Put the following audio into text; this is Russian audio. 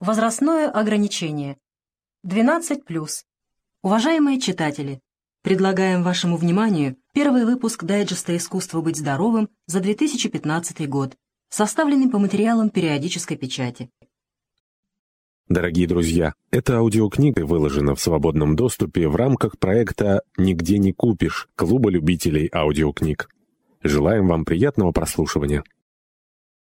Возрастное ограничение. 12+. Уважаемые читатели, предлагаем вашему вниманию первый выпуск дайджеста «Искусство быть здоровым» за 2015 год, составленный по материалам периодической печати. Дорогие друзья, эта аудиокнига выложена в свободном доступе в рамках проекта «Нигде не купишь» Клуба любителей аудиокниг. Желаем вам приятного прослушивания.